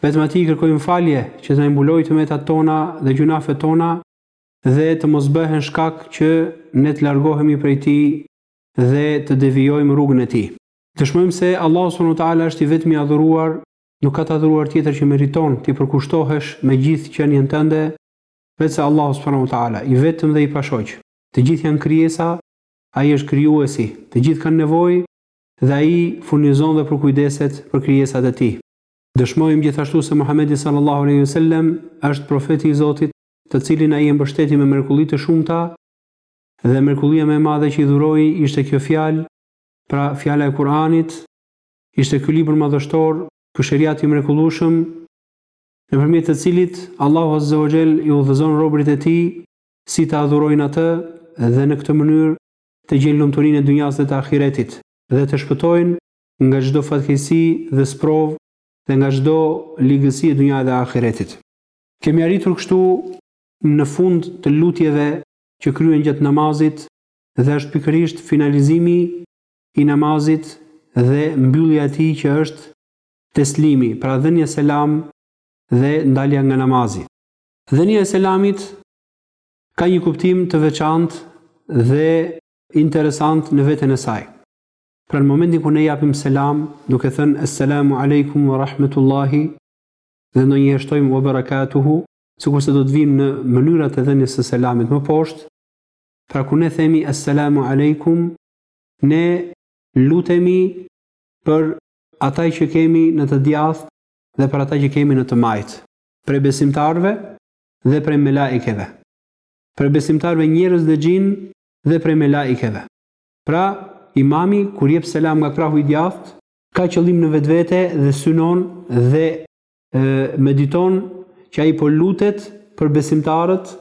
Vetëm Atij i kërkojmë falje që të na i mbulojë të metat tona dhe gjynahet tona dhe të mos bëhen shkak që ne të largohemi prej Tij dhe të devijojmë rrugën e Tij. Dëshmojmë se Allahu subhanahu wa ta'ala është i vetmi i adhuruar, nuk ka të adhuruar tjetër që meriton t'i përkushtohesh me gjithë qenien tënde, veçse Allahut subhanahu wa ta'ala, i vetëm dhe i pashoq. Të gjithë janë krijesa, Ai është Krijuesi, të gjithë kanë nevojë dhe Ai furnizon dhe përkujdeset për krijesat e Tij. Dëshmojmë gjithashtu se Muhamedi sallallahu alejhi ve sellem është profeti i Zotit, të cilin ai e mbështeti me mrekulli të shumta, dhe mrekullia më e madhe që i dhuroi ishte kjo fjalë, pra fjala e Kur'anit, ishte ky libër madhështor, ky sheriat i mrekullueshëm, nëpërmjet të cilit Allahu azza wa xhel i udhëzon robërit e tij si ta adhurojnë atë dhe në këtë mënyrë të gjejnë lumturinë e dunjasë dhe të ahiretit dhe të shpëtojnë nga çdo fatkeqësi dhe sprovë dhe nga çdo ligësi e dunjasë dhe ahiretit. Kemi arritur kështu në fund të lutjeve që kryhen gjatë namazit dhe është pikërisht finalizimi i namazit dhe mbyllja e tij që është Teslimi, pra dhënia selam dhe dalja nga namazi. Dhënia e selamit ka një kuptim të veçantë dhe interesant në veten e saj. Pra në momentin kur ne japim selam, duke thënë Esselamu alejkum wa rahmetullahi dhe ndonjëherë shtojmë wa barakatuhu, sikurse do të vijnë në mënyrat e dhënies së selamit më poshtë, pra kur ne themi Esselamu alejkum, ne lutemi për ata që kemi në të djathtë dhe për ata që kemi në të majtë, prej besimtarëve dhe prej melaikeve, prej besimtarëve njerëz dhe xhinë dhe prej melaikeve. Pra, imami, kur jep selam nga krahu i djathtë, ka qëllim në vetvete dhe synon dhe mediton që ai po lutet për besimtarët,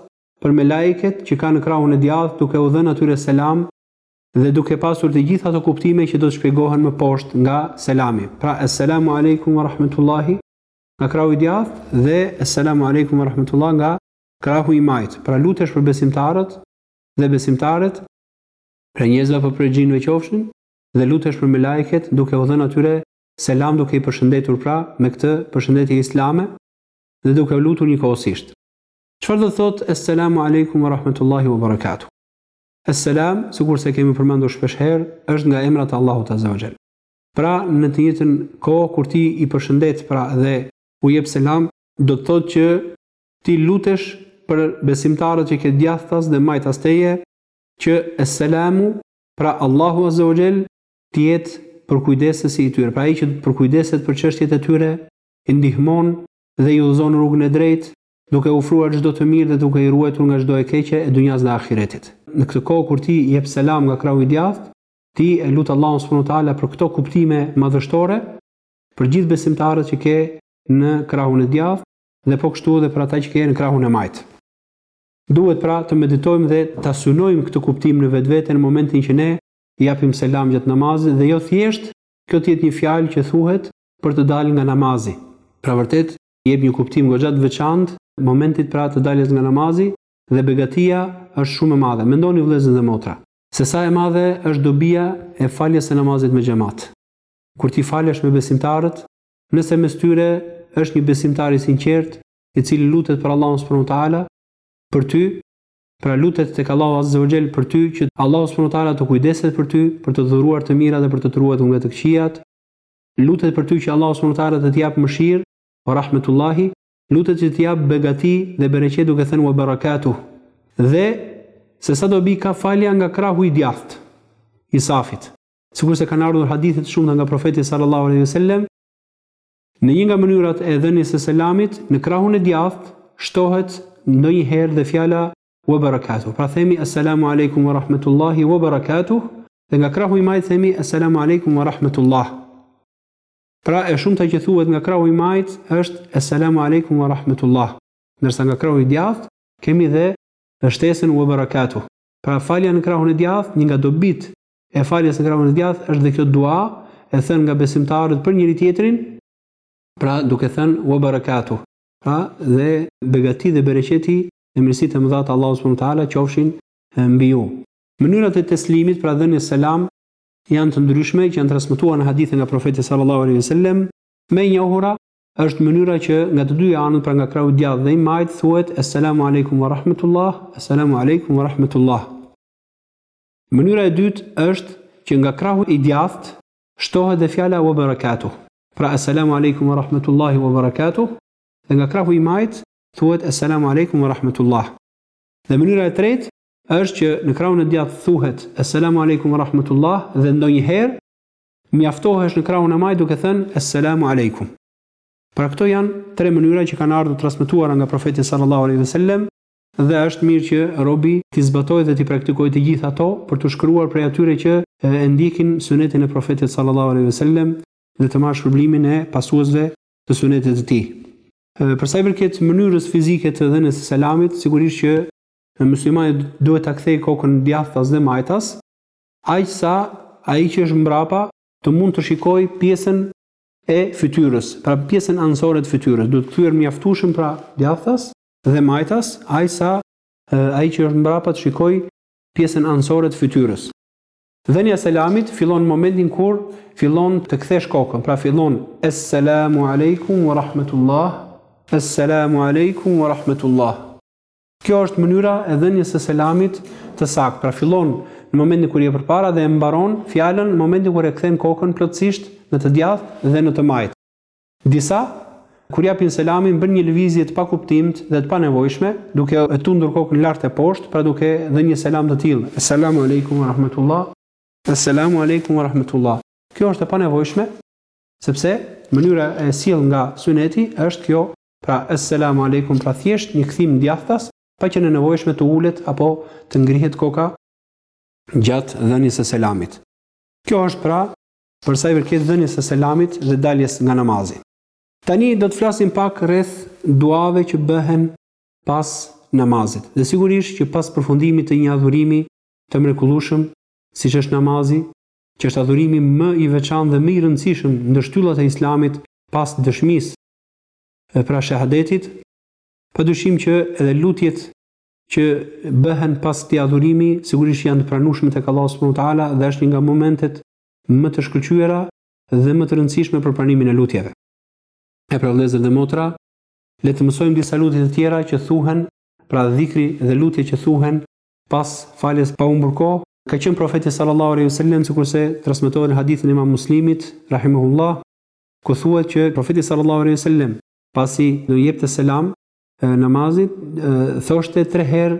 për melaiket që ka në krahun e djathtë duke u dhënë atyre selam dhe duke pasur të gjithë ato kuptime që do të shpjegohen më poshtë nga selami. Pra, Esselamu alejkum ve rahmetullahi nga krahu i djathtë dhe Esselamu alejkum ve rahmetullah nga krahu i majtë. Pra, lutesh për besimtarët dhe besimtaret Prej njerëzve apo prej xhinëve qofshin, dhe lutesh për melaiket duke u dhënë atyre selam duke i përshëndetur pra me këtë përshëndetje islame dhe duke u lutur njëkohësisht. Çfarë do të thotë Esselamu Alejkum wa Rahmetullahi wa Barakatuh? Esselam, sikurse e kemi përmendur shpesh herë, është nga emrat e Allahut Azza wa xhel. Pra, në të njëjtën kohë kur ti i përshëndet pra dhe u jep selam, do të thotë që ti lutesh për besimtarët që ke djathtas dhe majtas teje që Esselamu, pra Allahu Azza wa Jell, të jetë përkujdesësi i tyre, pra ai që përkujdeset për çështjet e tyre, i ndihmon dhe i udhëzon në rrugën e drejtë, duke i ofruar çdo të mirë dhe duke i ruajtur nga çdo e keqe e dynjasë dhe ahiretit. Në këtë kohë kur ti jep selam nga krahu i djathtë, ti e lut Allahun subhanahu wa ta'ala për këto kuptime madhështore për gjithë besimtarët që ke në krahun e djathtë dhe po kështu edhe për ata që ke në krahun e majtë. Duhet pra të meditojmë dhe ta synojmë këtë kuptim në vetvete në momentin që ne japim selam gjatë namazit dhe jo thjesht kjo të jetë një fjalë që thuhet për të dalë nga namazi. Pra vërtet jep një kuptim goxha të veçantë momentit pra të daljes nga namazi dhe begatia është shumë e madhe. Mendoni vëllezër dhe motra, se sa e madhe është dobia e faljes së namazit me xhamat. Kur ti falesh me besimtarët, nëse mes tyre është një besimtar i sinqertë, i cili lutet për Allahun subhanahu wa taala për ty, pra lutet tek Allahu azza wa jall për ty që Allahu subhanahu wa taala të kujdeset për ty, për të dhuruar të mira dhe për të të ruajtur nga të këqijat, lutet për ty që Allahu subhanahu wa taala të të japë mëshirë, wa rahmetullahi, lutet që të japë begati dhe bereqet duke thënë wa barakatuh. Dhe se sa dobi ka falja nga krahu i djathtë i safit. Sikurse kanë ardhur hadithe të shumta nga profeti sallallahu alaihi wasallam, Në një nga mënyrat e dhënies së selamit, në krahun e djathtë shtohet ndonjëherë dhe fjala Wa barakatuh. Pra themi Esselamu alejkum wa rahmetullahi wa barakatuh dhe nga krahu i majtë themi Esselamu alejkum wa rahmetullah. Pra e shumta që thuhet nga krahu i majtë është Esselamu alejkum wa rahmetullah, ndërsa nga krahu i djathtë kemi dhe shtesën Wa barakatuh. Pra falja në krahun e djathtë një nga dobitë e faljes në krahun e djathtë është dhe kjo dua e thënë nga besimtarët për njëri-tjetrin, pra duke thënë, Wa barakatuh, pra dhe begati dhe bereqeti e mirësitë e mëdha të Allahut subhanahu wa ta'ala qofshin mbi ju. Mënyrat e teslimit, pra dhënies selam, janë të ndryshme që janë transmetuar në hadithe nga Profeti sallallahu alejhi ve sellem. Më e njohura është mënyra që nga të dy anët, pra nga krahu i djathtë dhe i majtë, thuhet, Esselamu alejkum wa rahmetullah, Esselamu alejkum wa rahmetullah. Mënyra e dytë është që nga krahu i djathtë shtohet dhe fjala wa barakatuh. Pra Esselamu alejkum wa rahmetullahi wa barakatuh dhe nga krahu i majtë thuhet Esselamu alejkum wa rahmetullah. Dhe mënyra e tretë është që në krahun e djathtë thuhet Esselamu alejkum wa rahmetullah dhe ndonjëherë mjaftohesh në krahun e majtë duke thënë Esselamu alejkum. Pra këto janë tre mënyra që kanë ardhur transmetuara nga Profeti sallallahu alejhi ve sellem Dhe është mirë që robi t'i zbatojë dhe t'i praktikojë të gjitha ato, për t'u shkruar prej atyre që e ndjekin Sunetin e Profetit sallallahu alejhi ve sellem dhe të marrë shpërblimin e pasuesve të Sunetit të tij. Për sa i përket mënyrës fizike të dhënies së selamit, sigurisht që myslimani duhet ta kthejë kokën djathtas dhe majtas, aq sa ai që është mbrapa të mund të shikojë pjesën e fytyrës, pra pjesën anësore të fytyrës, duhet kthyer mjaftueshëm pra djathtas, Dhe majtas, aq sa, ai që është mbrapa të shikojë pjesën anësore të fytyrës. Dhënia e selamit fillon në momentin kur fillon të kthesh kokën, pra fillon Es-selamu alejkum wa rahmetullah, Es-selamu alejkum wa rahmetullah. Kjo është mënyra e dhënies së selamit të saktë, pra fillon në momentin kur je përpara dhe e mbaron fjalën në momentin kur e kthen kokën plotësisht në të djathtë dhe në të majtë. Disa, kur japin selamin, bëjnë një lëvizje të pakuptimtë dhe të panevojshme, duke e tundur kokën lart e poshtë, pra duke dhënë një selam të tillë, Esselamu alejkum wa rahmetullah, Esselamu alejkum wa rahmetullah. Kjo është e panevojshme, sepse mënyra e sjellë nga Suneti është kjo, pra Esselamu alejkum, pra thjesht një kthim djathtas, pa qenë e nevojshme të ulet apo të ngrihet koka gjatë dhënies së selamit. Kjo është, pra, Për sa i përket dhënies së selamit dhe daljes nga namazi. Tani do të flasim pak rreth duave që bëhen pas namazit. Dhe sigurisht që pas përfundimit të një adhurimi të mrekullueshëm siç është namazi, që është adhurimi më i veçantë dhe më i rëndësishëm ndër shtyllat e Islamit pas dëshmisë, pra shahadetit, padyshim që edhe lutjet që bëhen pas këtij adhurimi sigurisht që janë të pranueshme tek Allahu subhanahu wa taala dhe është një nga momentet më të shkëlqyera dhe më të rëndësishme për pranimin e lutjeve. E pra vëllezër dhe motra, le të mësojmë disa lutje të tjera që thuhen, pra dhikri dhe lutjet që thuhen pas faljes pa humbur kohë, ka qenë Profeti sallallahu alejhi wasallam sikurse transmetohet në hadithin e Imam Muslimit rahimahullah, ku thuhet që Profeti sallallahu alejhi wasallam pasi i jepte selam namazit, thoshte tre herë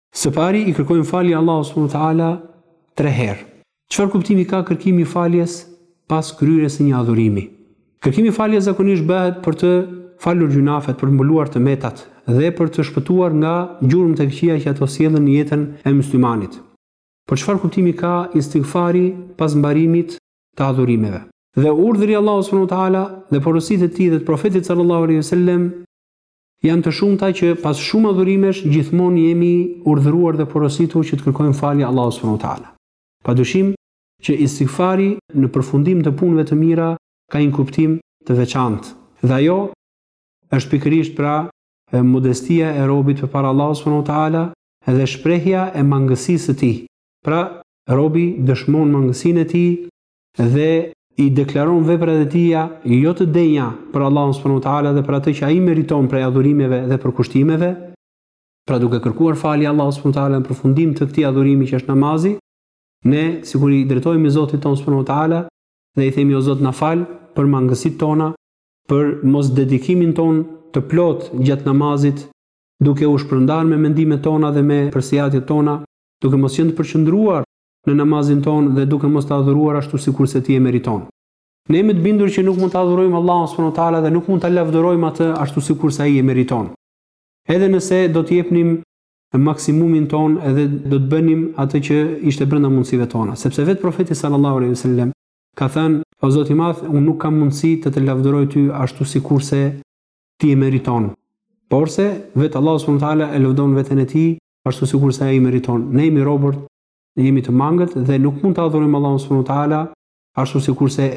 Së pari i kërkojmë falje Allahut subhanahu wa taala tre herë. Çfarë kuptimi ka kërkimi i faljes pas kryerjes së një adhurimi? Kërkimi i faljes zakonisht bëhet për të falur gjynafet, për të mbuluar të metat dhe për të shpëtuar nga gjurmët e këqija që ato sjellin në jetën e muslimanit. Por çfarë kuptimi ka istighfari pas mbarimit të adhurimeve? Dhe urdhri i Allahut subhanahu wa taala dhe porositë e tij dhe të Profetit sallallahu alaihi wasallam Janë të shumta që pas shumë adhurimesh gjithmonë jemi urdhëruar dhe porositur që të kërkojmë falje Allahut subhanahu wa ta'ala. Padyshim që istighfari në përfundim të punëve të mira ka një kuptim të veçantë dhe ajo është pikërisht pra modestia e robit përpara Allahut subhanahu wa ta'ala dhe shprehja e mangësisë së tij. Pra, robi dëshmon mangësinë e tij dhe i deklaron veprat e tija jo të denja për Allahun subhanahu wa taala dhe për atë që ai meriton prej adhurimeve dhe përkushtimeve, pra duke kërkuar falje Allahut subhanahu wa taala në përfundim të këtij adhurimi që është namazi, ne sikur i drejtohemi Zotit tonë subhanahu wa taala dhe i themi o Zot na fal për mangësitë tona, për mosdedikimin tonë të plotë gjatë namazit, duke u shpërndarë me mendimet tona dhe me përsiatjet tona, duke mos qenë të përqendruar në namazin tonë dhe duke mos të adhuruar ashtu sikurse ti e meriton. Ne jemi të bindur që nuk mund ta adhurojmë Allahun subhanahu wa taala dhe nuk mund ta lavdërojmë atë ashtu sikurse ai e meriton. Edhe nëse do të jepnim maksimumin tonë edhe do të bënim atë që ishte brenda mundësive tona, sepse vetë profeti sallallahu alejhi wasallam ka thënë, o Zot i madh, unë nuk kam mundësi të të lavdëroj ty ashtu sikurse ti e meriton. Porse vetë Allahu subhanahu wa taala e lëvdon veten e tij ashtu sikurse ai e meriton. Ne jemi robër, ne jemi të mangët dhe nuk mund ta adhurojmë Allahun subhanahu wa taala ashtu sikurse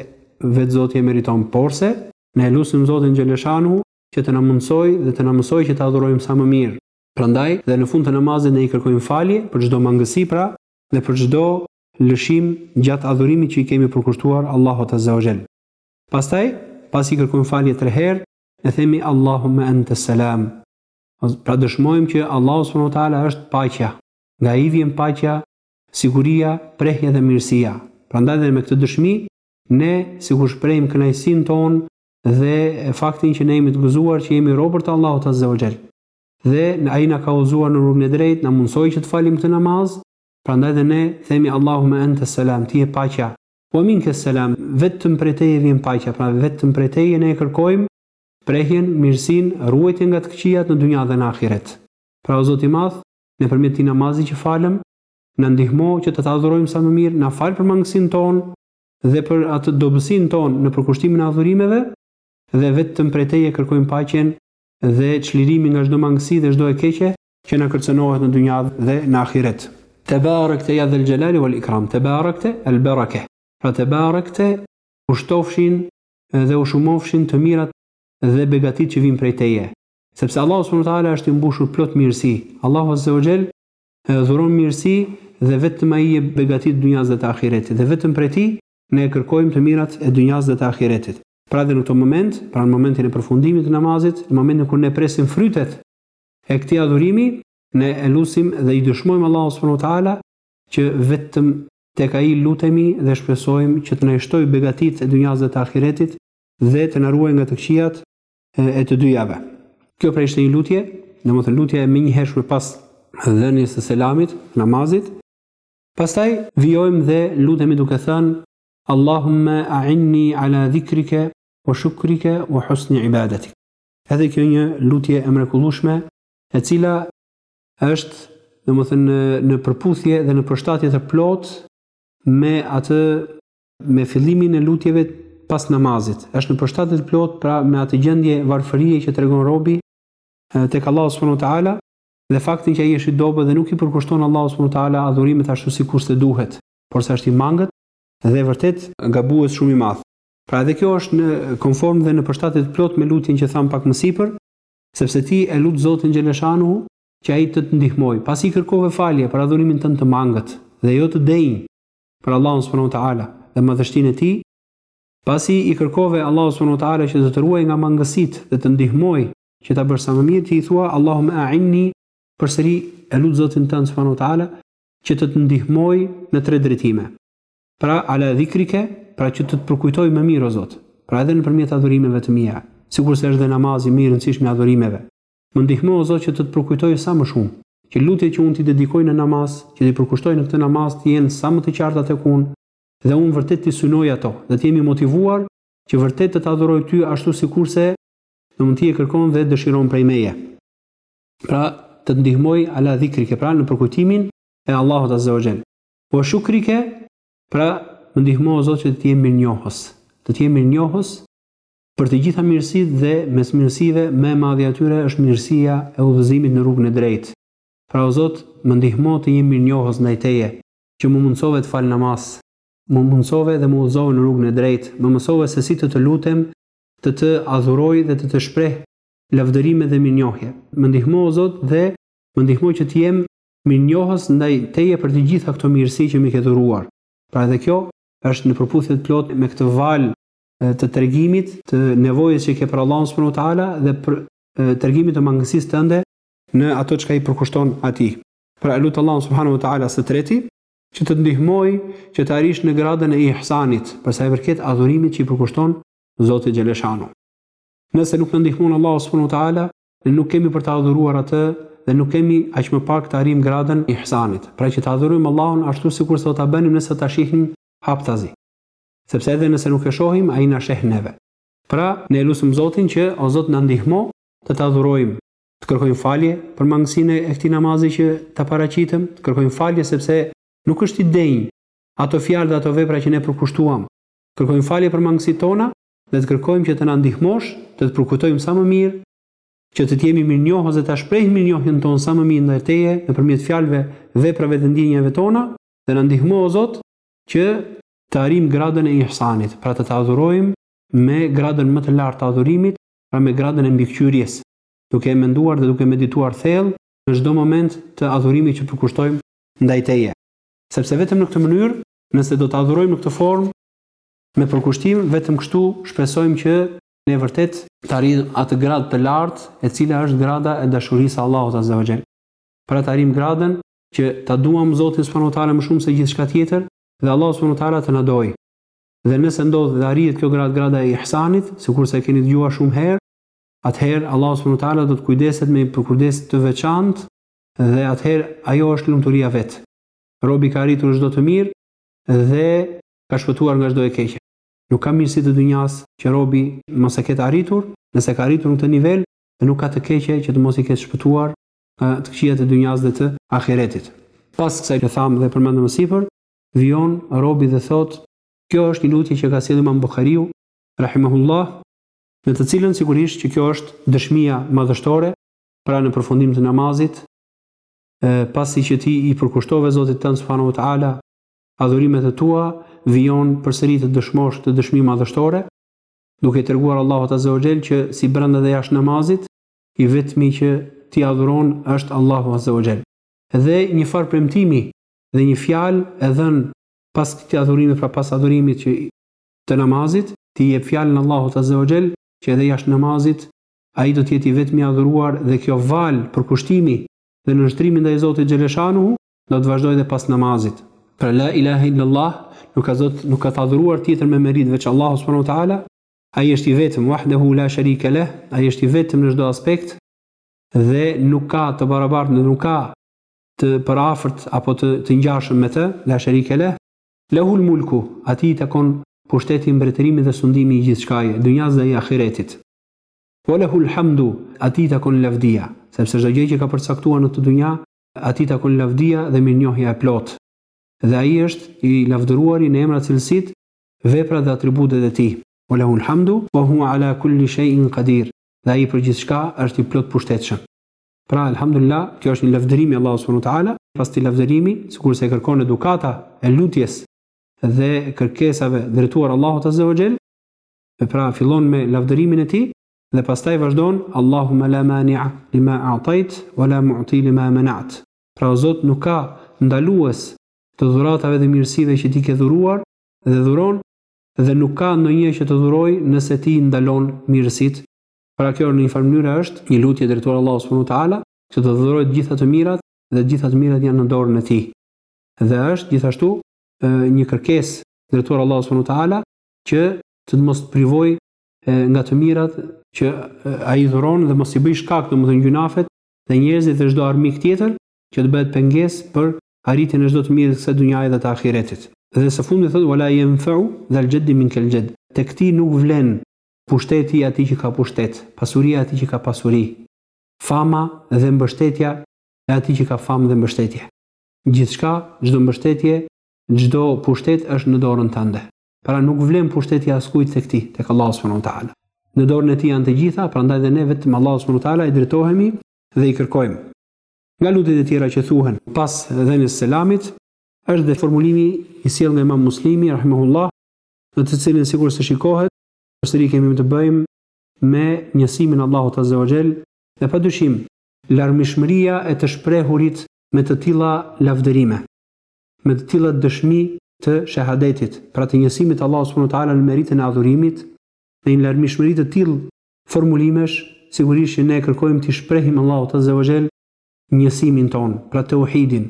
vetë Zoti e meriton. Porse, ne e lusim Zotin xheleshanuhu që të na mundësojë dhe të na mësojë që ta adhurojmë sa më mirë. Prandaj, dhe në fund të namazit ne i kërkojmë falje për çdo mangësi pra dhe për çdo lëshim gjatë adhurimit që i kemi përkushtuar Allahut azza wa xhel. Pastaj, pasi i kërkojmë falje tre herë, ne themi Allahumma ente selam. Pra dëshmojmë që Allahu subhanahu wa taala është paqja. Nga ai vjen paqja, siguria, prehja dhe mirësia. Prandaj dhe me këtë dëshmi ne sikur shprehim kënaqësinë tonë dhe faktin që ne jemi të gëzuar që jemi robër të Allahut azza wa jall. Dhe ai na ka udhëzuar në rrugën e drejtë, na mundësoi që të falim këtë namaz, prandaj dhe ne themi Allahumma anta salam, ti je paqja. Wa minka salam, vetëm prej teje vjen paqja, pra vetëm prej teje ne e kërkojmë prehjen, mirësinë, ruajtjen nga të këqijat në dynja dhe në ahiret. Pra o Zot i Madh, nëpërmjet këtij namazi që falëm, na ndihmo që të të adhurojmë sa më mirë, na fal për mangësinë tonë dhe për atë dobësinë tonë në përkushtimin e adhurimeve, dhe vetëm prej Teje kërkojmë paqen dhe çlirimin nga çdo mangësi dhe çdo e keqe, që na kërcënohet në dynja dhe në ahiret. Tebarakte ya Dhel Jalali Wal Ikram, Tebarakte, al baraka, pra Tebarakte, u shtofshin dhe u shumofshin të mirat dhe begatitë që vijnë prej teje. Sepse Allahu subhanahu wa taala është i mbushur plot mirësi. Allahu azze wa xhel dhuron mirësi dhe vetëm Ai i jep begatitë e dynjasë dhe të ahiretit dhe vetëm prej Tij ne kërkojmë të mirat e dynjasë dhe të ahiretit. Pra edhe në këtë moment, pra në momentin e përfundimit të namazit, në momentin kur ne presim frytet e këtij adhurimi, ne e lusim dhe i dëshmojmë Allahut subhanahu wa taala që vetëm Tek Ai lutemi dhe shpresojmë që të na i shtojë begatitë e dynjasë dhe të ahiretit dhe të na ruajë nga të këqijat e të dyjave. Kjo pra ishte një lutje, domethënë lutja e menjëhershme pas dhënies së selamit të namazit. Pastaj vijojmë dhe lutemi duke thënë, Allahumme a'inni 'ala dhikrike wa shukrike wa husni ibadatik. Edhe kjo një lutje e mrekullueshme, e cila është domethënë në përputhje dhe në përshtatje të plotë me atë me fillimin e lutjeve pas namazit. Është në përshtatje të plotë pra me atë gjendje varfërie që tregon robi tek Allahu subhanahu wa taala dhe faktin që ai është i dobët dhe nuk i përkushton Allahut subhanahu wa taala adhurimet ashtu sikurse duhet, por sa është i mangët dhe vërtet gabues shumë i madh. Pra edhe kjo është konform dhe në përshtatje të plotë me lutjen që thamë pak më sipër, sepse ti e lut Zotin xheleshanuhu që Ai të të ndihmojë, pasi i kërkove falje për adhurimin tënd të mangët dhe jo të denjë për Allahun subhanehu ve teala dhe madhështinë e Tij, pasi i kërkove Allahut subhanehu ve teala që të të ruajë nga mangësitë dhe të të ndihmojë që ta bësh sa më mirë, ti i thua, Allahumme a'inni, përsëri e lut Zotin tënd subhanehu ve teala që të të ndihmojë në tre drejtime. Pra ala dhikrike, pra që të të përkujtoj më mirë o Zot, pra edhe nëpërmjet adhurimeve të mia, sikurse është dhe namazi më i rëndësishmi i adhurimeve. Më ndihmo o Zot që të të përkujtoj sa më shumë, që lutjet që unë t'i dedikoj në namaz, që t'i përkushtoj në këtë namaz të jenë sa më të qarta tek unë dhe unë vërtet t'i synoj ato dhe të jem i motivuar që vërtet të të adhuroj ty ashtu sikurse domethënë ti e kërkon dhe dëshiron prej meje. Pra të të ndihmojë ala dhikrike, pra në përkujtimin e Allahut Azza wa Jell. Wa shukrike, pra, më ndihmo o Zot që të të jem mirënjohës, të të jem mirënjohës për të gjitha mirësitë dhe mes mirësive më e madhja e tyre është mirësia e udhëzimit në rrugën e drejtë. Pra o Zot, më ndihmo të jem mirënjohës ndaj Teje, që më mundësove të fal namaz, më mundësove dhe më udhëzove në rrugën e drejtë, më mësove se si të të lutem, të të adhuroj dhe të të shpreh lavdërime dhe mirënjohje. Më ndihmo o Zot dhe më ndihmo që të jem mirënjohës ndaj teje për të gjitha këto mirësi që më ke dhuruar. Pra edhe kjo është në përputhje të plotë me këtë valë të tregimit të nevojës që ke për Allahun subhanahu wa ta'ala dhe për tregimit të mangësisë tënde në ato çka i përkushton Atij. Pra e lut Allahun subhanahu wa ta'ala së treti që të ndihmojë që të arrish në gradën e ihsanit, për sa i përket adhurimit që i përkushton Zotit xheleshanu. Nëse nuk na ndihmon Allahu subhanahu wa ta'ala, Ne nuk kemi për ta adhuruar atë dhe nuk kemi aq më pak të arrijmë gradën e ihsanit, pra që ta adhurojmë Allahun ashtu sikurse do ta bënim nëse ta shihnim haptazi. Sepse edhe nëse nuk e shohim, Ai na sheh neve. Pra, ne e lusim Zotin që, O Zot, na ndihmo të të adhurojmë, të kërkojmë falje për mangësinë e këtij namazi që ta paraqitëm, të kërkojmë falje sepse nuk është i denjë ato fjalë dhe ato vepra që ne përkushtuam, të kërkojmë falje për mangësitë tona dhe të kërkojmë që të na ndihmosh të të përkujtojmë sa më mirë, që të të jemi mirënjohës dhe ta shprehim mirënjohjen tonë sa më mirë ndaj Teje nëpërmjet fjalëve, veprave dhe ndjenjave tona, dhe na ndihmo o Zot që të arrijmë gradën e Ihsanit, pra të të adhurojmë me gradën më të lartë të adhurimit, pra me gradën e mbikëqyrjes, duke menduar dhe duke medituar thellë në çdo moment të adhurimit që përkushtojmë ndaj Teje. Sepse vetëm në këtë mënyrë, nëse do të adhurojmë në këtë formë, Me përkushtim, vetëm kështu shpresojmë që ne vërtet të arrijmë atë gradë të lartë e cila është grada e dashurisë së Allahut azza wa jall. Pra të arrijmë gradën që ta duam Zotin subhanu wa ta'ala më shumë se gjithçka tjetër dhe Allahu subhanu wa ta'ala të na dojë. Dhe nëse ndodh dhe arrihet kjo gradë grada e ihsanit, sikurse e keni dëgjuar shumë herë, atëherë Allahu subhanu wa ta'ala do të kujdeset me një përkujdes të veçantë dhe atëherë ajo është lumturia vetë. Robi ka arritur çdo të mirë dhe ka shpëtuar nga çdo e keqe. Nuk ka mirësi të dynjasë që robi mos e ketë arritur, nëse ka arritur në këtë nivel, dhe nuk ka të keqe që të mos i ketë shpëtuar nga të këqijat e dynjasë dhe të ahiretit. Pas kësaj që thamë dhe përmendëm më sipër, vijon robi dhe thotë, Kjo është një lutje që ka sjellë Imam Buhariu, rahimehullah, në të cilën sigurisht që kjo është dëshmia madhështore, pra në përfundim të namazit, pasi që ti i përkushtove Zotit tënd subhanahu wa ta'ala Adhurimet e tua vijon përsëri të dëshmosh këtë dëshmi madhështore, duke i treguar Allahut azze o xhel që si brenda dhe jashtë namazit, i vetmi që ti adhuron është Allahu azze o xhel. Dhe një farë premtimi dhe një fjalë e dhënë pas këtij adhurimi, pra pas adhurimit që të namazit, ti i jep fjalën Allahut azze o xhel që edhe jashtë namazit ai do të jetë i vetmi i adhuruar dhe kjo valë përkushtimi dhe nënshtrimi ndaj Zotit xheleshanuhu, Do të vazhdojë dhe pas namazit. Pra la ilaha illallah nuk ka zot nuk ka të adhuruar tjetër me meritë veç Allahu subhanahu wa taala. Ai është i vetëm wahdahu la sharika lah, ai është i vetëm në çdo aspekt dhe nuk ka të barabartë, nuk ka të përafërt apo të ngjashëm me të, la sharika lah. Lehul mulku, atij i takon pushteti, mbretërimi dhe sundimi i gjithçkaje, dynjas dhe i ahiretit. Wa lehul hamdu, atij i takon lavdia, sepse çdo gjë që ka përcaktuar në këtë dynja Atij i takon lavdia dhe mirënjohja e plotë. Dhe Ai është i lavdëruari në emrat, cilësitë, veprat dhe atributet e Tij. Wa lahul hamdu wa huwa ala kulli shay'in qadir, Dhe Ai për gjithçka është i plotpushtetshëm. Pra, Elhamdulillah, kjo është një lavdërim i Allahut subhanahu wa ta'ala, pasi lavdërimi, sikurse e kërkon edukata e lutjes dhe kërkesave drejtuar Allahut azza wa jell, pra fillon me lavdërimin e Tij, Dhe pastaj vazhdon, Allahumma la mani'a lima a'tait wa la mu'ti lima mana'at. Pra o Zot nuk ka ndalues të dhuratave dhe mirësive që ti ke dhuruar dhe dhuron dhe nuk ka ndonjë që të dhurojë nëse ti ndalon mirësitë. Pra kjo në një farë mënyre është një lutje e drejtuar Allahut subhanahu wa ta'ala që të dhurojë të gjitha të mirat dhe të gjitha të mirat janë në dorën e tij. Dhe është gjithashtu një kërkesë drejtuar Allahut subhanahu wa ta'ala që të mos të privojë nga të mirat që ai dhuron dhe mos i bëjë shkak domethënë gjynafet dhe njerëzit dhe çdo armik tjetër që të bëhet pengesë për arritjen e çdo të mirë të kësaj dynjaje dhe të ahiretit. Dhe së fundi thotë wala yanfa'u dhal jaddi minkal jadd. Tek ti nuk vlen pushteti i atij që ka pushtet, pasuria e atij që ka pasuri, fama dhe mbështetja e atij që ka famë dhe mbështetje. Gjithçka, çdo mbështetje, çdo pushtet është në dorën tënde. Pra nuk vlen pushteti i askujt tek ti, tek Allahu subhanahu wa taala. Në dorën e tij janë të gjitha, prandaj dhe ne vetëm Allahu subhanahu wa taala i drejtohemi dhe i kërkojmë. Nga lutjet e tjera që thuhen pas dhënies së selamit, është dhe formulimi i sjellë nga Imam Muslimi rahimahullah, në të cilin sikurse shikohet, përsëri kemi të bëjmë me njësimin e Allahut azza wa jall dhe pa dyshim larmishmëria e të shprehurit me të tilla lavdërime. me të tilla dëshmi të Shehadetit, pra të njësimit të Allahut subhanahu wa ta'ala në meritën e adhurimit, me një larmishmëri të tillë formulimesh, sigurisht që ne kërkojmë t'i shprehim Allahut azze wa xhel njësimin tonë, pra teuhidin.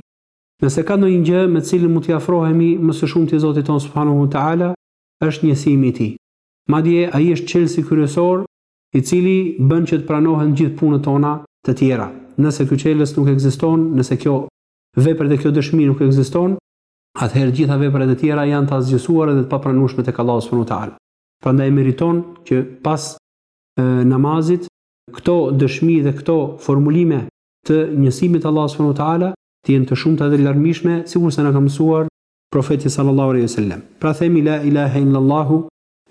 Nëse ka ndonjë gjë me të cilën mund t'i afrohemi më së shumti Zotit tonë subhanahu wa ta'ala, është njësimi i Tij. Madje ai është çelësi kryesor i cili bën që të pranohen gjithë punët tona të tjera. Nëse ky çelës nuk ekziston, nëse kjo vepër dhe kjo dëshmi nuk ekziston, atëherë gjitha veprat e tjera janë të asgjësuara dhe të papranueshme tek Allahu subhanahu wa taala. Prandaj meriton që pas namazit këto dëshmi dhe këto formulime të njësimit të Allahut subhanahu wa taala të jenë të shumta dhe të larmishme, sikurse na ka mësuar profeti sallallahu alaihi wasallam. Pra themi la ilaha illallah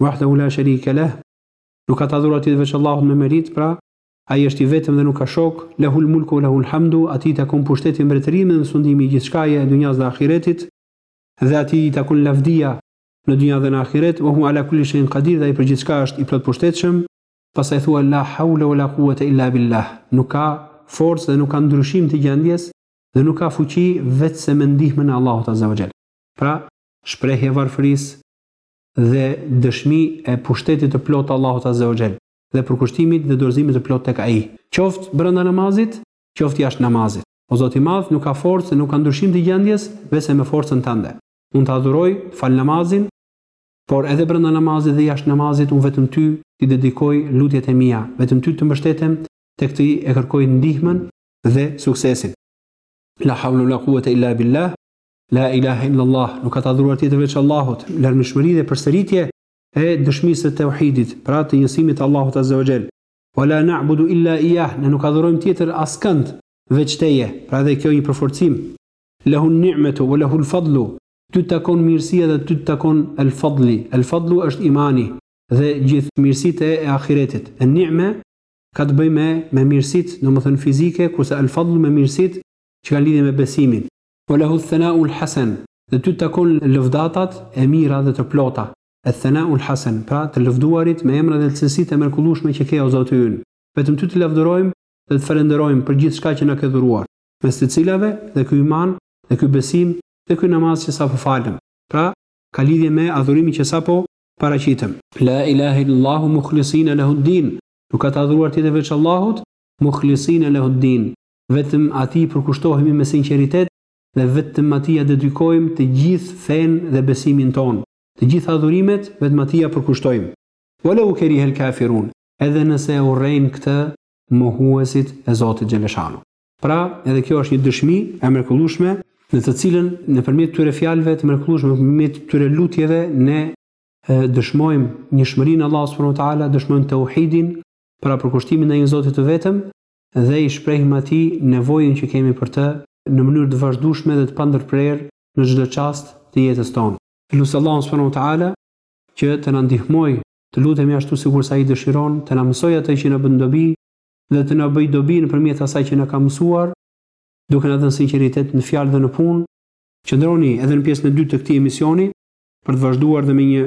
wahdahu la sharika lah. Nuk ka të adhuruar tjetër veç Allahut me merit, pra Ai është i vetëm dhe nuk ka shok, Lehul mulku wa lehul hamdu, Atij i takon pushteti, mbretërimi dhe sundimi i gjithçkaje, dynjasë dhe ahiretit, dhe Atij i takon lavdia në dynja dhe në ahiret, Wa huwa ala kulli shay'in qadir, dhe Ai për gjithçka është i plotpushtetshëm, pastaj thua La hawla wa la quwwata illa billah, nuk ka forcë dhe nuk ka ndryshim të gjendjes dhe nuk ka fuqi veçse me ndihmën e Allahut azza wa jall. Pra, shprehje e varfërisë dhe dëshmi e pushtetit të plotë të Allahut azza wa jall. dhe përkushtimit dhe dorëzimit të plotë tek Ai, qoftë brenda namazit, qoftë jashtë namazit. O Zoti i Madh, nuk ka forcë e nuk ka ndryshim të gjendjes veçse me forcën Tënde. Unë të adhuroj, fal namazin, por edhe brenda namazit dhe jashtë namazit unë vetëm Ty t'i dedikoj lutjet e mia, vetëm Ty të mbështetem, tek Ty e kërkoj ndihmën dhe suksesin. La hawla wala quwwata illa billah, La ilahe illallah, nuk ka të adhuruar tjetër veç Allahut, larmishmëri dhe përsëritje e dëshmisë së teuhidit, pra të njësimit të Allahut azze o xhel. Wa la na'budu illa iyah, ne nuk adhurojmë tjetër askënd veç Teje, pra edhe kjo një përforcim. Lehun ni'metu wa lehul fadlu, Ty të takon mirësia dhe Ty të takon el fadli. El fadlu është imani dhe gjithë mirësitë e ahiretit. En ni'me ka të bëjë me me mirësitë, domethënë fizike, kurse el fadlu me mirësitë që kanë lidhje me besimin. Wa lahu al-thana'u al-hasan, dhe ty të takon lëvdatat e mira dhe të plota, al-thana'u al-hasan, pra të lëvduarit me emra dhe cilësitë e mrekullueshme që ke o Zoti ynë. Vetëm ty të lavdërojmë dhe të falënderojmë për gjithçka që na ke dhuruar, mes të cilave dhe ky iman dhe ky besim dhe ky namaz që sapo falëm, pra ka lidhje me adhurimin që sapo paraqitëm. La ilahe illallahu mukhlisina lehu ddin, nuk ka të adhuruar tjetër veç Allahut, mukhlisina lehu ddin, Vetëm Atij i përkushtohemi me sinqeritet dhe vetëm Atij ia dedikojmë të gjithë fenë dhe besimin tonë. Të gjitha adhurimet vetëm Atij ia përkushtojmë. Walau keriha al-kafirun, Edhe nëse e urrejnë këtë mohuesit e Zotit xheleshanu. Pra, edhe kjo është një dëshmi e mrekullueshme në të cilën nëpërmjet këtyre fjalëve të mrekullueshme, nëpërmjet këtyre lutjeve ne dëshmojmë njëshmërinë e Allahut subhanahu wa taala, dëshmojmë tauhidin, pra përkushtimin ndaj një Zoti të vetëm, dhe i shprehim atij nevojën që kemi për të në mënyrë të vazhdueshme dhe të pandërprerë në çdo çast të jetës tonë. Lus Allahun subhanahu wa ta'ala që të na ndihmojë të lutemi ashtu sikurse Ai dëshiron, të na mësojë atë që na bën dobi dhe të na bëjë dobi nëpërmjet asaj që na ka mësuar, duke na dhënë sinqeritet në fjalë dhe në punë. Qëndroni edhe në pjesën e dytë të këtij emisioni për të vazhduar dhe me një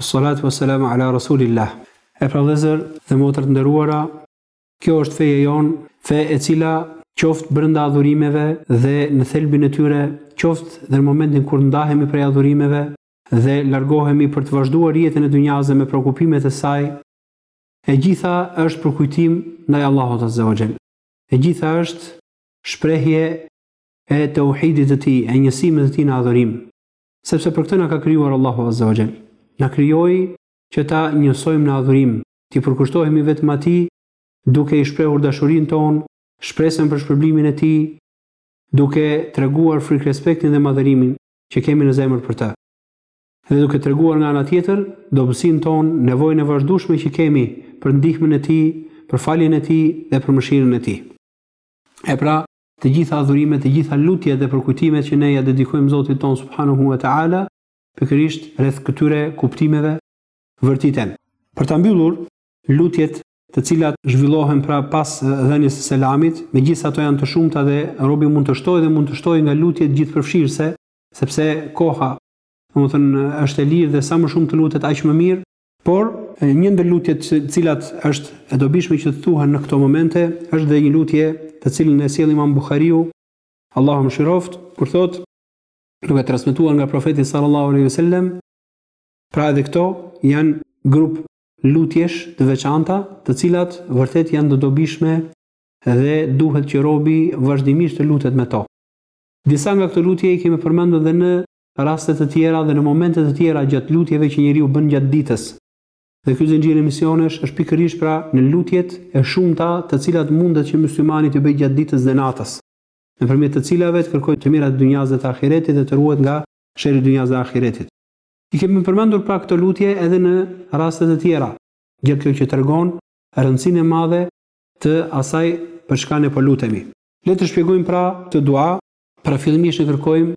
Wassalatu wa salamu ala Rasulillah. E pra vëllezër dhe motra të nderuara, kjo është feja jonë, fe e cila qoftë brenda adhurimeve dhe në thelbin e tyre, qoftë dhe në momentin kur ndahemi prej adhurimeve dhe largohemi për të vazhduar jetën e dynjasë me preokupimet e saj, e gjitha është përkujtim ndaj Allahut azze wa xhel. E gjitha është shprehje e teuhidit të Tij, e njësimit të Tij në adhurim. sepse për këtë na ka krijuar Allahu Azza wa Jall. Na krijoi që ta njësojmë në adhurim, t'i përkushtohemi vetëm Atij, duke i shprehur dashurinë tonë, shpresën për shpërblimin e Tij, duke treguar frikërespektin dhe madhërimin që kemi në zemër për Të. Dhe duke treguar nga ana tjetër dobësinë tonë, nevojën e vazhdueshme që kemi për ndihmën e Tij, për faljen e Tij dhe për mëshirën e Tij. E pra, Të gjitha adhurimet, të gjitha lutjet dhe përkujtimet që ne ia dedikojmë Zotit tonë Subhanehu ue Teala, pikërisht rreth këtyre kuptimeve vërtiten. Për ta mbyllur, lutjet të cilat zhvillohen pra pas dhënies së selamit, megjithëse ato janë të shumta dhe robi mund të shtojë dhe mund të shtojë nga lutjet gjithëpërfshirëse, sepse koha, domethënë, është e lirë dhe sa më shumë të lutet aq më mirë, Por, një ndër lutjet të cilat është e dobishme që të thuhen në këto momente, është dhe një lutje të cilën e sjell Imam Buhariu, Allahu e mëshiroftë, kur thotë, duke transmetuar nga Profeti sallallahu alaihi wasallam, pra edhe këto janë grup lutjesh të veçanta, të cilat vërtet janë të dobishme dhe duhet që robi vazhdimisht të lutet me to. Disa nga këto lutje i kemi përmendur dhe në raste të tjera dhe në momente të tjera gjatë lutjeve që njeriu bën gjatë ditës. Dhe ky zinxhir emisionesh është pikërisht pra në lutjet e shumta të cilat mundet që myslimani t'i bëjë gjatë ditës dhe natës, nëpërmjet të cilave të kërkojë të mirat e dynjasë dhe të ahiretit dhe të ruhet nga sherri i dynjasë dhe ahiretit. I kemi përmendur pra këto lutje edhe në raste të tjera, gjë kjo që tregon rëndësinë e madhe të asaj për çka ne po lutemi. Le të shpjegojmë pra këtë dua, pra fillimisht ne kërkojmë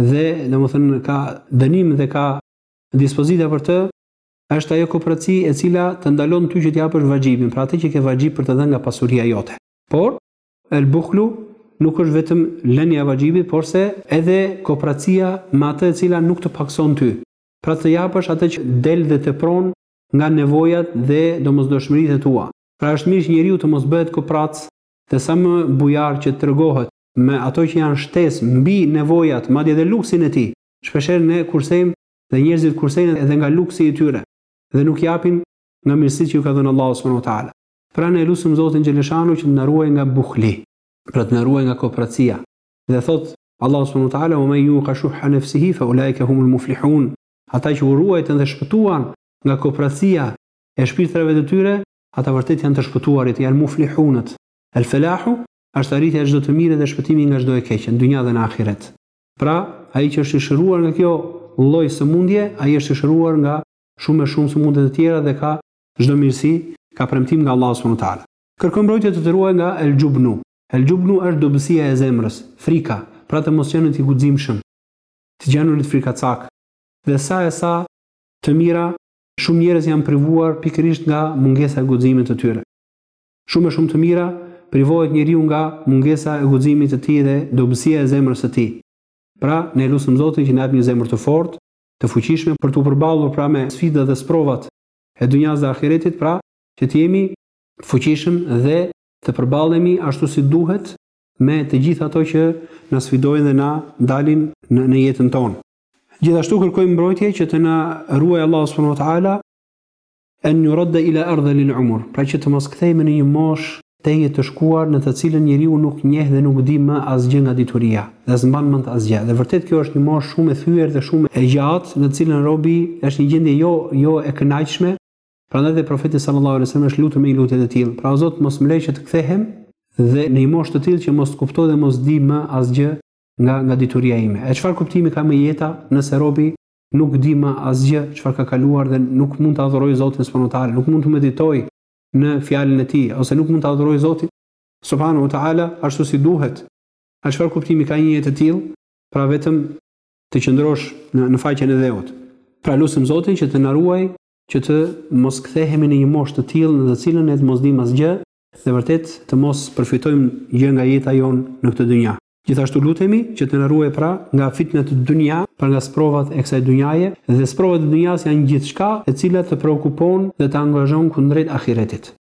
dhe domethënë ka dënim dhe ka dispozita për të, është ajo kopraci e cila të ndalon ty që të japësh vaxhibin, pra atë që ke vaxhib për të dhënë nga pasuria jote. Por el bukhlu nuk është vetëm lënia e vaxhibit, porse edhe kopracia me atë e cila nuk të pakëson ty. Pra të japësh atë që del dhe tepron nga nevojat dhe domosdoshmëritë e tua. Pra është mirë që njeriu të mos bëhet koprac dhe sa më bujar që të tregohet me ato që janë shtesë mbi nevojat, madje edhe luksin e tij. Shpeshherë ne kursejmë dhe njerëzit kursejnë edhe nga luksi i tyre dhe nuk japin nga mirësitë që u ka dhënë Allahu subhanahu wa ta'ala. Pra ne e lusim Zotin xheleshanu që të na ruajë nga buhli, pra të na ruajë nga kopracia. Dhe thotë Allahu subhanahu wa ta'ala, "Wa men yuqa shuhha nafsihi fa ulaika humul muflihun", Ata që u ruajtën dhe shpëtuan nga kopracia e shpirtrave të tyre, ata vërtet janë të shpëtuarit, janë muflihunët. El-felahu është arritja e çdo të mire dhe shpëtimi nga çdo e keqe, në dynja dhe në ahiret. Pra, ai që është i shëruar nga kjo lloj sëmundje, ai është i shëruar nga shumë e shumë sëmundje të tjera dhe ka çdo mirësi, ka premtim nga Allahu subhanahu wa ta'ala. Kërko mbrojtje të të ruaj nga el-xhubnu. El-xhubnu është dobësia e zemrës, frika, pra të mos qenit i guximshëm, të qenurit frikacak. Dhe sa e sa të mira, shumë njerëz janë privuar pikërisht nga mungesa e guximit të tyre. Shumë e shumë të mira, privohet njeriu nga mungesa e guximit të tij dhe dobësia e zemrës së tij. Pra, ne e lusim Zotin që na japë një zemër të fortë, të fuqishme për t'u përballur pra me sfidat dhe sprovat e dynjasë dhe ahiretit, pra, që të jemi të fuqishëm dhe të përballemi ashtu si duhet me të gjithë ato që na sfidojnë dhe na dalin në në jetën tonë. Gjithashtu kërkojmë mbrojtje që të na ruajë Allahu subhanahu wa ta'ala En juradda ila erdhelil umur, pra që të mos kthehemi në një moshë tejet të shkuar në të cilën njeriu nuk njeh dhe nuk di më asgjë nga dituria, dhe s'mban mend asgjë. Dhe vërtet kjo është një moshë shumë e thyer dhe shumë e gjatë në të cilën robi është një gjendje jo jo e kënaqshme, prandaj dhe Profeti sallallahu alejhi ve sellem është lutur me një lutje të tillë, pra o Zot mos më lër që të kthehem dhe në një moshë të tillë që mos të kuptoj dhe mos di më asgjë nga nga dituria ime. E çfarë kuptimi ka më jeta nëse robi nuk di më asgjë çfarë ka kaluar dhe nuk mund të adhurojë Zotin subhanahu wa ta'ala nuk mund të meditojë në fjalën e tij ose nuk mund ta adhurojë Zotin subhanahu wa ta'ala ashtu si duhet. E çfarë kuptimi ka një jetë e tillë? Pra vetëm të qëndrosh në në faqen e dheut. Pra lusim Zotin që të na ruaj që të mos kthehemi në një moshë të tillë në të cilën ne të mos dimë asgjë dhe vërtet të mos përfitojmë gjë nga jeta jonë në këtë dynja. Gjithashtu lutemi që të na ruaj pra nga fitnet e dunjas, pra nga sprovat e kësaj dunjaje, dhe sprovat e dunjas janë gjithçka e cila të preokupon dhe të angazhon kundrejt ahiretit.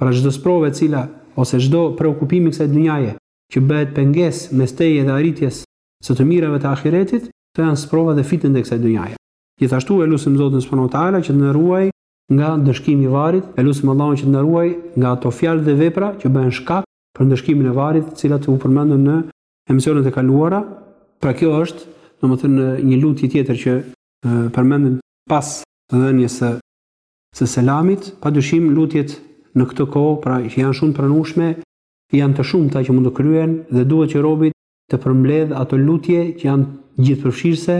Pra çdo sprovë e cila ose çdo preokupim i kësaj dunjaje që bëhet pengesë mes teje dhe arritjes së të mirave të ahiretit, këto janë sprova dhe fitnet e kësaj dunjaje. Gjithashtu e lusim Zotin subhanahu wa taala që të na ruaj nga ndëshkimi i varrit, e lusim Allahun që të na ruaj nga ato fjalë dhe vepra që bëhen shkak për ndëshkimin e varrit, të cilat u përmendën në emisionet e kaluara. Pra kjo është, domethënë një lutje tjetër që përmendet pas dhënies së selamit, padyshim lutjet në këtë kohë, pra që janë shumë të pranueshme, janë të shumta që mund të kryhen dhe duhet që robi të përmbledh ato lutje që janë gjithëpërfshirëse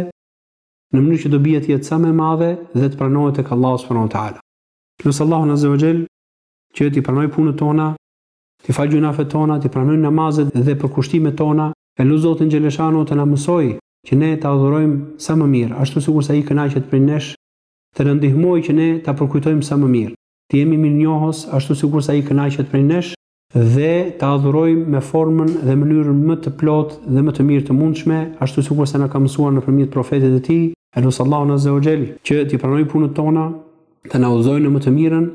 në mënyrë që dobia të jetë sa më e madhe dhe të pranohet tek Allahu subhanahu wa taala. Lus Allahun azza wa jall që t'i pranojë punët tona T'i falë gjynahet tona, t'i pranojë namazet dhe përkushtimet tona, e lus Zotin xheleshanu të na mësojë që ne ta adhurojmë sa më mirë, ashtu sikurse ai kënaqet prej nesh, të na ndihmojë që ne ta përkujtojmë sa më mirë, të jemi mirënjohës ashtu sikurse ai kënaqet prej nesh, dhe ta adhurojmë me formën dhe mënyrën më të plotë dhe më të mirë të mundshme, ashtu sikurse na ka mësuar nëpërmjet profetit të tij, e lus Allahun azza wa xhel që t'i pranojë punët tona, të na udhëzojë në më të mirën,